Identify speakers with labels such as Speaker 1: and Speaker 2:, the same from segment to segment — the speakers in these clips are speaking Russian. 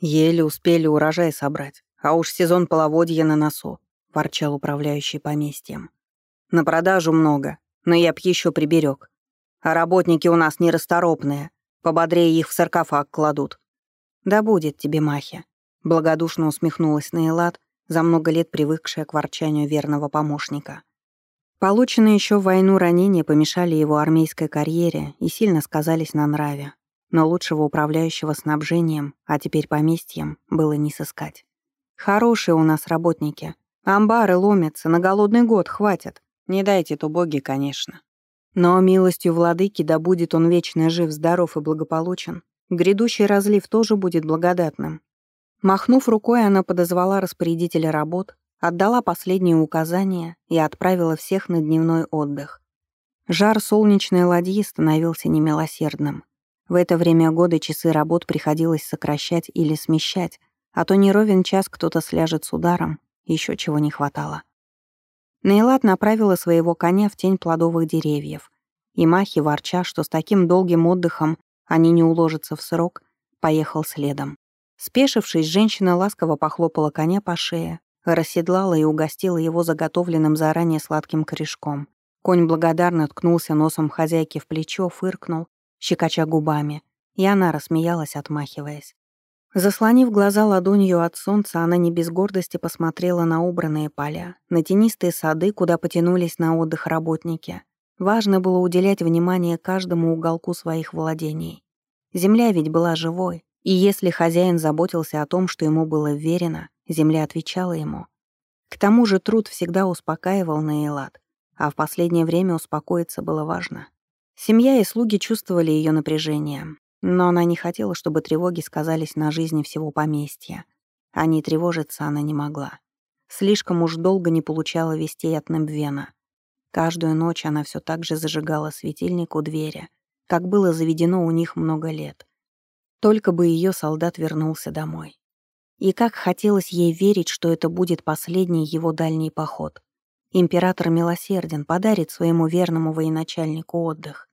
Speaker 1: Еле успели урожай собрать, а уж сезон половодья на носу», — ворчал управляющий поместьем. «На продажу много, но я б еще приберег. А работники у нас нерасторопные, пободрее их в саркофаг кладут». «Да будет тебе, Махя», — благодушно усмехнулась Наилат, за много лет привыкшая к ворчанию верного помощника. Полученные еще в войну ранения помешали его армейской карьере и сильно сказались на нраве. Но лучшего управляющего снабжением, а теперь поместьем, было не сыскать. Хорошие у нас работники. Амбары ломятся, на голодный год хватит. Не дайте то боги, конечно. Но милостью владыки да будет он вечно жив, здоров и благополучен. Грядущий разлив тоже будет благодатным. Махнув рукой, она подозвала распорядителя работ, отдала последние указания и отправила всех на дневной отдых. Жар солнечной ладьи становился немилосердным. В это время года часы работ приходилось сокращать или смещать, а то не ровен час кто-то сляжет с ударом, еще чего не хватало. Нейлат направила своего коня в тень плодовых деревьев, и Махи, ворча, что с таким долгим отдыхом они не уложатся в срок, поехал следом. Спешившись, женщина ласково похлопала коня по шее, расседлала и угостила его заготовленным заранее сладким корешком. Конь благодарно ткнулся носом хозяйки в плечо, фыркнул, щекоча губами, и она рассмеялась, отмахиваясь. Заслонив глаза ладонью от солнца, она не без гордости посмотрела на убранные поля, на тенистые сады, куда потянулись на отдых работники. Важно было уделять внимание каждому уголку своих владений. Земля ведь была живой, и если хозяин заботился о том, что ему было верено, Земля отвечала ему. К тому же труд всегда успокаивал Наилат, а в последнее время успокоиться было важно. Семья и слуги чувствовали ее напряжение, но она не хотела, чтобы тревоги сказались на жизни всего поместья. А не тревожиться она не могла. Слишком уж долго не получала вестей от Небвена. Каждую ночь она все так же зажигала светильник у двери, как было заведено у них много лет. Только бы ее солдат вернулся домой. И как хотелось ей верить, что это будет последний его дальний поход. Император милосерден, подарит своему верному военачальнику отдых.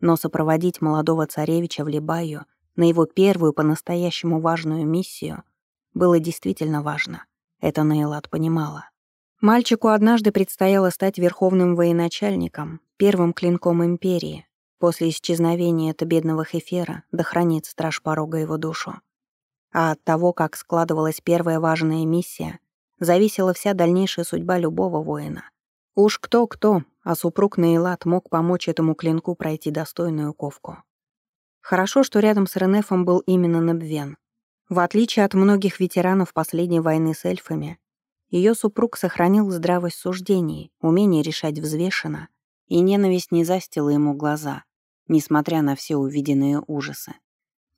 Speaker 1: Но сопроводить молодого царевича в Либаю на его первую по-настоящему важную миссию было действительно важно. Это Нейлат понимала. Мальчику однажды предстояло стать верховным военачальником, первым клинком империи. После исчезновения этого бедного Хефера да хранит страж порога его душу. А от того, как складывалась первая важная миссия, зависела вся дальнейшая судьба любого воина. Уж кто-кто, а супруг Наилат мог помочь этому клинку пройти достойную ковку. Хорошо, что рядом с Ренефом был именно Небвен. В отличие от многих ветеранов последней войны с эльфами, ее супруг сохранил здравость суждений, умение решать взвешенно, и ненависть не застила ему глаза, несмотря на все увиденные ужасы.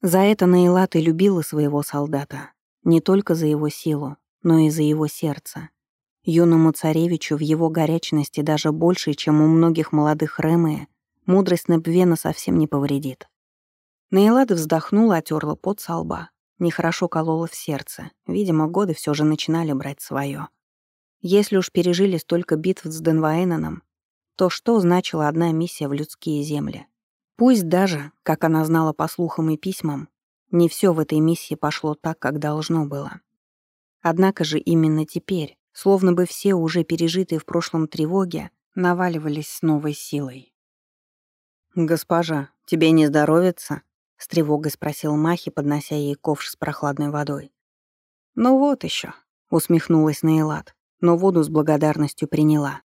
Speaker 1: За это Наилат и любила своего солдата. Не только за его силу, но и за его сердце. Юному царевичу в его горячности даже больше, чем у многих молодых Рэмэ, мудрость Непвена совсем не повредит. Наилат вздохнула, отерла пот со лба. Нехорошо колола в сердце. Видимо, годы все же начинали брать свое. Если уж пережили столько битв с Денваэноном, то что значила одна миссия в людские земли? Пусть даже, как она знала по слухам и письмам, не все в этой миссии пошло так, как должно было. Однако же именно теперь, словно бы все уже пережитые в прошлом тревоги, наваливались с новой силой. «Госпожа, тебе не здоровится?» — с тревогой спросил Махи, поднося ей ковш с прохладной водой. «Ну вот еще, усмехнулась Наилат, но воду с благодарностью приняла.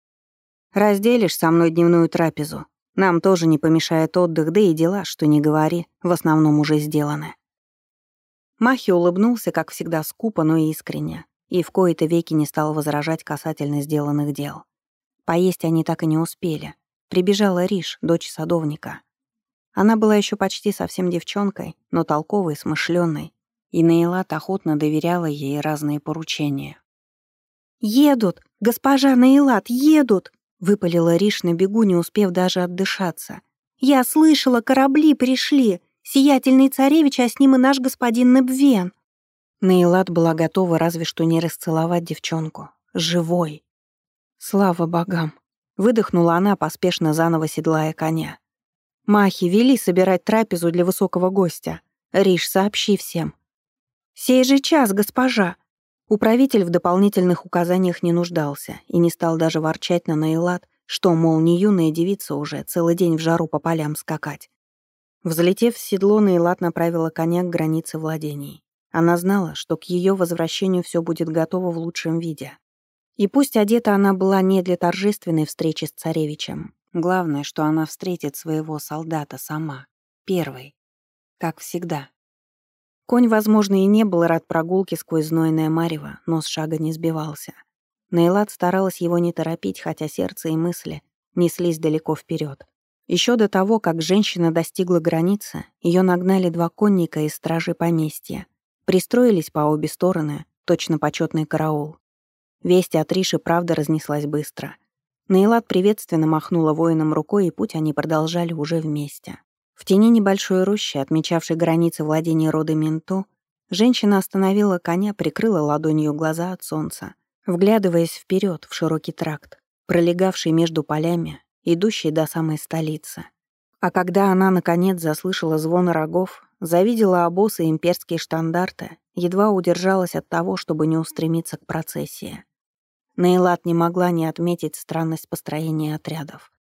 Speaker 1: «Разделишь со мной дневную трапезу, нам тоже не помешает отдых, да и дела, что не говори, в основном уже сделаны. Махи улыбнулся, как всегда, скупо, но искренне, и в кои-то веки не стал возражать касательно сделанных дел. Поесть они так и не успели. Прибежала Риш, дочь садовника. Она была еще почти совсем девчонкой, но толковой, смышленной, и Наилат охотно доверяла ей разные поручения. «Едут! Госпожа Наилат, едут!» Выпалила Риш на бегу, не успев даже отдышаться. «Я слышала, корабли пришли! Сиятельный царевич, а с ним и наш господин Небвен!» Наилат была готова разве что не расцеловать девчонку. Живой. «Слава богам!» Выдохнула она, поспешно заново седлая коня. «Махи, вели собирать трапезу для высокого гостя. Риш, сообщи всем». «Сей же час, госпожа!» Управитель в дополнительных указаниях не нуждался и не стал даже ворчать на Наилат, что, мол, не юная девица уже, целый день в жару по полям скакать. Взлетев в седло, Наилат направила коня к границе владений. Она знала, что к ее возвращению все будет готово в лучшем виде. И пусть одета она была не для торжественной встречи с царевичем, главное, что она встретит своего солдата сама, первой, как всегда. Конь, возможно, и не был рад прогулке сквозь знойное марево, но с шага не сбивался. Нейлат старалась его не торопить, хотя сердце и мысли неслись далеко вперед. Еще до того, как женщина достигла границы, ее нагнали два конника из стражи поместья. Пристроились по обе стороны, точно почетный караул. Весть от Риши правда разнеслась быстро. Нейлат приветственно махнула воинам рукой, и путь они продолжали уже вместе. В тени небольшой рощи, отмечавшей границы владения рода Минто, женщина остановила коня, прикрыла ладонью глаза от солнца, вглядываясь вперед в широкий тракт, пролегавший между полями, идущий до самой столицы. А когда она, наконец, заслышала звон рогов, завидела обосы и имперские штандарты, едва удержалась от того, чтобы не устремиться к процессии. Нейлат не могла не отметить странность построения отрядов.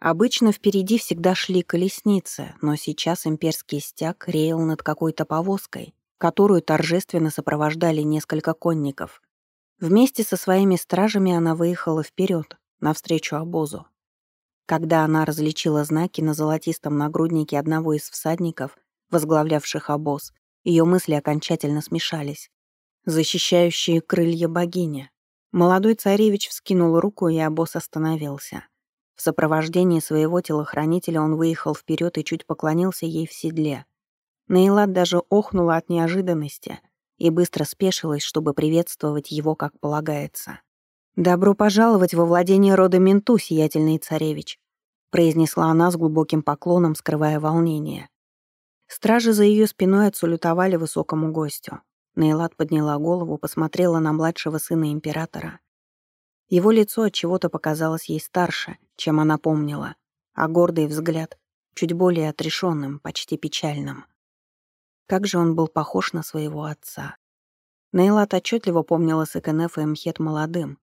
Speaker 1: Обычно впереди всегда шли колесницы, но сейчас имперский стяг реял над какой-то повозкой, которую торжественно сопровождали несколько конников. Вместе со своими стражами она выехала вперед, навстречу обозу. Когда она различила знаки на золотистом нагруднике одного из всадников, возглавлявших обоз, ее мысли окончательно смешались. Защищающие крылья богини. Молодой царевич вскинул руку, и обоз остановился. В сопровождении своего телохранителя он выехал вперед и чуть поклонился ей в седле. Нейлат даже охнула от неожиданности и быстро спешилась, чтобы приветствовать его, как полагается. «Добро пожаловать во владение рода Менту, сиятельный царевич», произнесла она с глубоким поклоном, скрывая волнение. Стражи за ее спиной отсулютовали высокому гостю. Нейлат подняла голову, посмотрела на младшего сына императора. Его лицо от чего-то показалось ей старше, чем она помнила, а гордый взгляд чуть более отрешенным, почти печальным. Как же он был похож на своего отца. Нейлат отчетливо помнила Сыкенефа и Мхет молодым,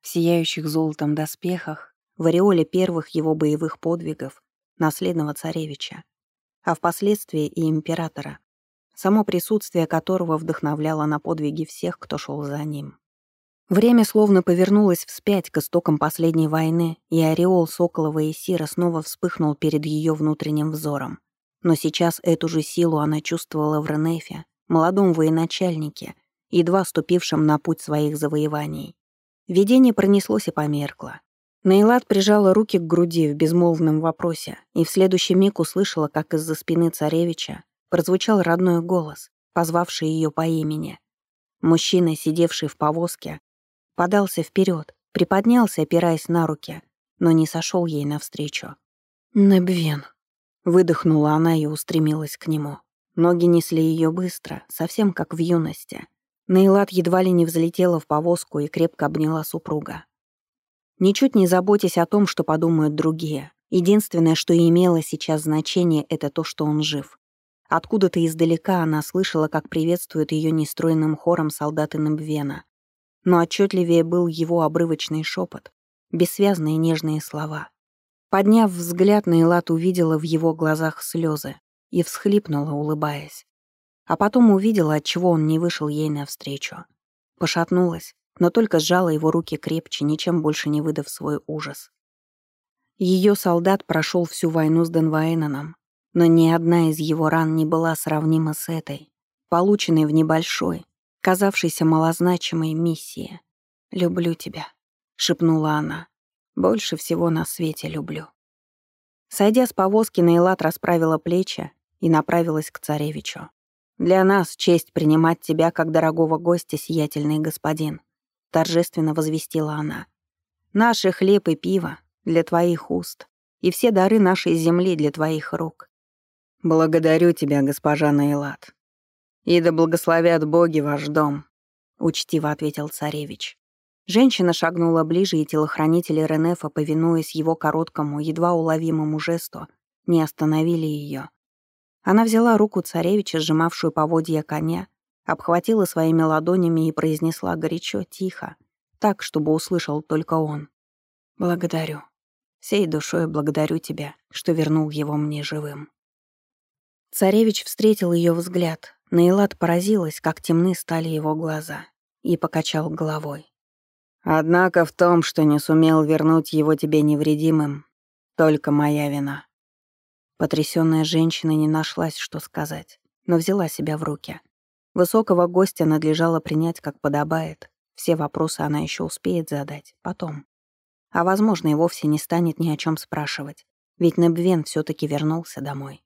Speaker 1: в сияющих золотом доспехах, в ореоле первых его боевых подвигов, наследного царевича, а впоследствии и императора, само присутствие которого вдохновляло на подвиги всех, кто шел за ним. Время словно повернулось вспять к истокам последней войны, и ореол Соколова и Сира снова вспыхнул перед ее внутренним взором. Но сейчас эту же силу она чувствовала в Ренефе, молодом военачальнике, едва ступившем на путь своих завоеваний. Видение пронеслось и померкло. Нейлат прижала руки к груди в безмолвном вопросе и в следующий миг услышала, как из-за спины царевича прозвучал родной голос, позвавший ее по имени. Мужчина, сидевший в повозке, подался вперед, приподнялся, опираясь на руки, но не сошел ей навстречу. «Небвен», — выдохнула она и устремилась к нему. Ноги несли ее быстро, совсем как в юности. Нейлат едва ли не взлетела в повозку и крепко обняла супруга. Ничуть не заботясь о том, что подумают другие. Единственное, что имело сейчас значение, это то, что он жив. Откуда-то издалека она слышала, как приветствуют ее нестройным хором солдаты Небвена но отчетливее был его обрывочный шепот, бессвязные нежные слова. Подняв взгляд, Нейлат увидела в его глазах слезы и всхлипнула, улыбаясь. А потом увидела, отчего он не вышел ей навстречу. Пошатнулась, но только сжала его руки крепче, ничем больше не выдав свой ужас. Ее солдат прошел всю войну с Денваэноном, но ни одна из его ран не была сравнима с этой, полученной в небольшой, казавшейся малозначимой миссии. «Люблю тебя», — шепнула она. «Больше всего на свете люблю». Сойдя с повозки, Нейлат расправила плечи и направилась к царевичу. «Для нас честь принимать тебя как дорогого гостя, сиятельный господин», — торжественно возвестила она. «Наши хлеб и пиво для твоих уст, и все дары нашей земли для твоих рук. Благодарю тебя, госпожа Нейлат, «И да благословят боги ваш дом», — учтиво ответил царевич. Женщина шагнула ближе, и телохранители Ренефа, повинуясь его короткому, едва уловимому жесту, не остановили ее. Она взяла руку царевича, сжимавшую поводья коня, обхватила своими ладонями и произнесла горячо, тихо, так, чтобы услышал только он. «Благодарю. Всей душой благодарю тебя, что вернул его мне живым». Царевич встретил ее взгляд. Наилат поразилась, как темны стали его глаза, и покачал головой. «Однако в том, что не сумел вернуть его тебе невредимым, только моя вина». Потрясённая женщина не нашлась, что сказать, но взяла себя в руки. Высокого гостя надлежало принять, как подобает. Все вопросы она еще успеет задать, потом. А, возможно, и вовсе не станет ни о чем спрашивать, ведь Небвен все таки вернулся домой.